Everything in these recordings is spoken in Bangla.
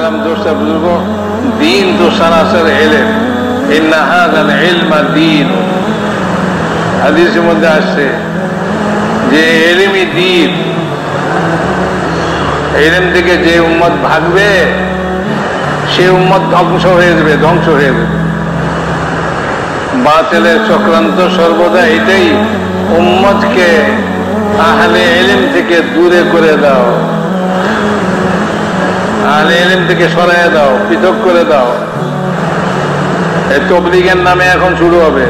দোষটা বুঝব? দিন তো সারাসর এলেন। যে দিন। যে উম্মত ভাগবে, সে উম্মত ধ্বংস হয়ে যাবে, ধ্বংস হয়ে যাবে। বাতিলের চক্রান্ত সর্বদা এটাই। উম্মতকে আহলে এলিম থেকে দূরে করে দাও। আহলে এলিম থেকে সরাই দাও, পৃথক করে দাও। এই তবলিগের নামে এখন শুরু হবে।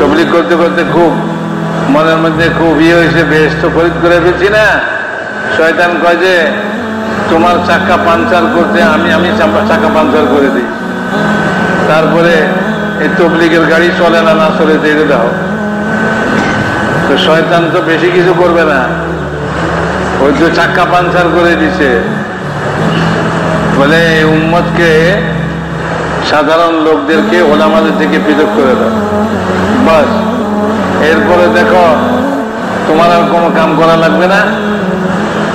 তবলিগ করতে করতে খুব মনের মধ্যে খুব ইয়ে হয়েছে বেশ তো খরিদ করে ফেলছি না? শয়তান কয় যে, তোমার চাক্কা পাঞ্চার করতে আমি আমি চাকা পাঞ্চার করে দিই। তারপরে এই তবলিগের গাড়ি চলে না না চলে দিয়ে দাও। তো শয়তান তো বেশি কিছু করবে না। ওই তো চাক্কা পাঞ্চার করে দিছে। বলে এই উম্মতকে সাধারণ লোকদেরকে ওলামাদের থেকে পৃথক করে দাও। বাস, এরপরে দেখো, তোমার আর কোনো কাম করা লাগবে না।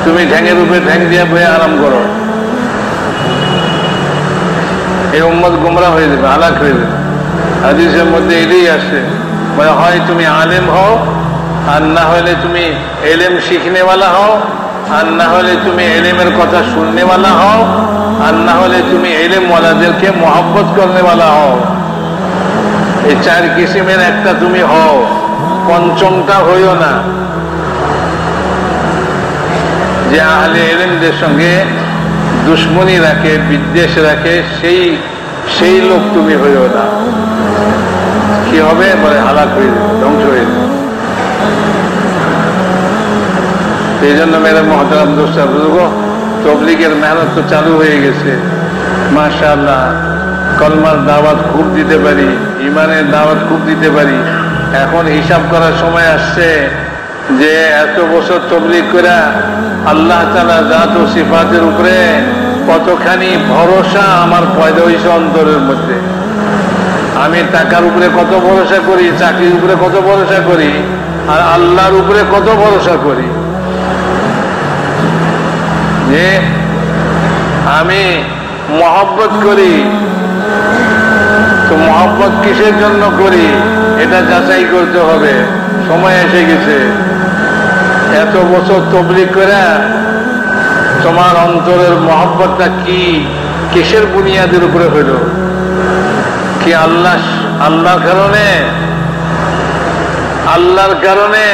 তুমি ঠ্যাঙের উপরে ঠ্যাং দিয়ে বয়ে আরাম করো। এই উম্মত গুমরা হয়ে যাবে, আলাক হয়ে যাবে। হাদিসের মধ্যে এটাই আসে মানে হয় তুমি আলেম হও, আর না হলে তুমি এলেম শিখনেওয়ালা হও, আর না হলে তুমি এলেমের কথা শুননেওয়ালা হও আর না হলে তুমি এলেমওয়ালাদেরকে মহব্বত করনেওয়ালা হও। এই চার কিসিমের একটা তুমি হও, পঞ্চমটা হইও না। যে আহলে এলেমদের সঙ্গে দুশ্মনী রাখে, বিদ্বেষ রাখে, সেই সেই লোক তুমি হইও না। কি হবে? বলে হালাক হয়ে ধ্বংস হয়ে এই জন্য মেরে মহতারাম দোষটা বুঝব তবলিগের মেহনত তো চালু হয়ে গেছে। মাশাআল্লাহ, কলমার দাওয়াত খুব দিতে পারি ইমানের দাওয়াত খুব দিতে পারি। এখন হিসাব করার সময় আসছে যে, এত বছর তবলিগ করে আল্লাহ তালা জাত ও সিফাতের উপরে কতখানি ভরসা আমার পয়দা হয়েছে অন্তরের মধ্যে। আমি টাকার উপরে কত ভরসা করি, চাকরির উপরে কত ভরসা করি, আর আল্লাহর উপরে কত ভরসা করি। যে আমি মহব্বত করি। তো মহব্বত কিসের জন্য করি? এটা যাচাই করতে হবে। সময় এসে গেছে। এত বছর তবলিক করে তোমার অন্তরের মহব্বতটা কি? কিসের বুনিয়াদের উপরে হইল কি আল্লাহ, আল্লাহর কারণে? আল্লাহর কারণে?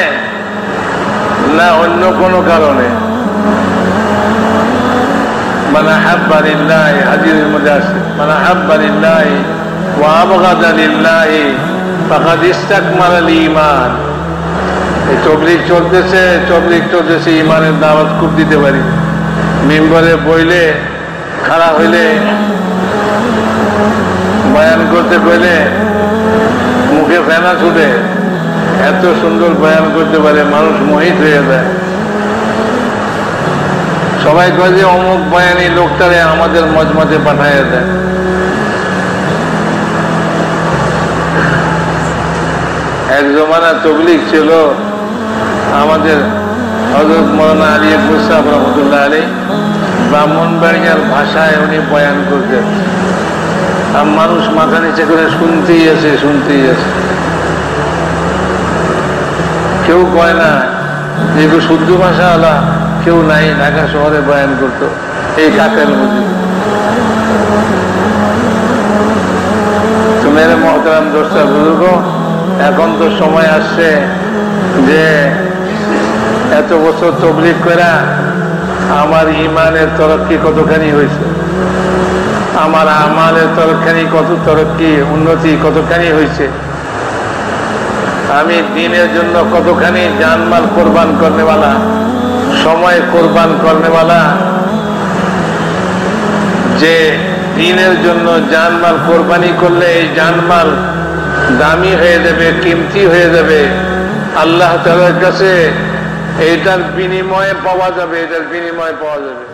না অন্য কোনো কারণে? মানে মধ্যে চলতেছে, তবলিগ চলতেছে ইমানের দাওয়াত খুব দিতে পারি। মেম্বারে বইলে খারাপ হইলে, বয়ান করতে কইলে মুখে ফেনা ছুটে, এত সুন্দর বয়ান করতে পারে মানুষ মোহিত হয়ে যায়। সবাই কয় যে অমুক বয়ানি লোকটারে আমাদের মজমজে পাঠাইয়া দেয় এক জমানা তবলিক ছিল, আমাদের হজরত মৌলানা আলী মুসাফ রহমতুল্লাহ আলী ব্রাহ্মণবাড়িয়ার ভাষায় উনি বয়ান করতেন। আর মানুষ মাথা নিচে করে শুনতেই আছে শুনতেই আছে কেউ কয় না যেগুলো শুদ্ধ ভাষা আলা। কেউ নাই, ঢাকা শহরে বয়ান করতো। এই কাকের মধ্যে তুমি মহতারাম দোষটা বুজুর্গ, এখন তো সময় আসছে যে এত বছর তবলিক করা আমার ইমানের তরক্কি কতখানি হয়েছে আমার আমালের তরফখানি কত তরক্কি, উন্নতি কতখানি হয়েছে আমি দিনের জন্য কতখানি জানমাল কোরবান করনেওয়ালা সময় কোরবান করনেওয়ালা, যে দিনের জন্য জানমাল কোরবানি করলে এই জানমাল দামি হয়ে যাবে, কিমতি হয়ে যাবে, আল্লাহ তালার কাছে এটার বিনিময়ে পাওয়া যাবে, এটার বিনিময়ে পাওয়া যাবে।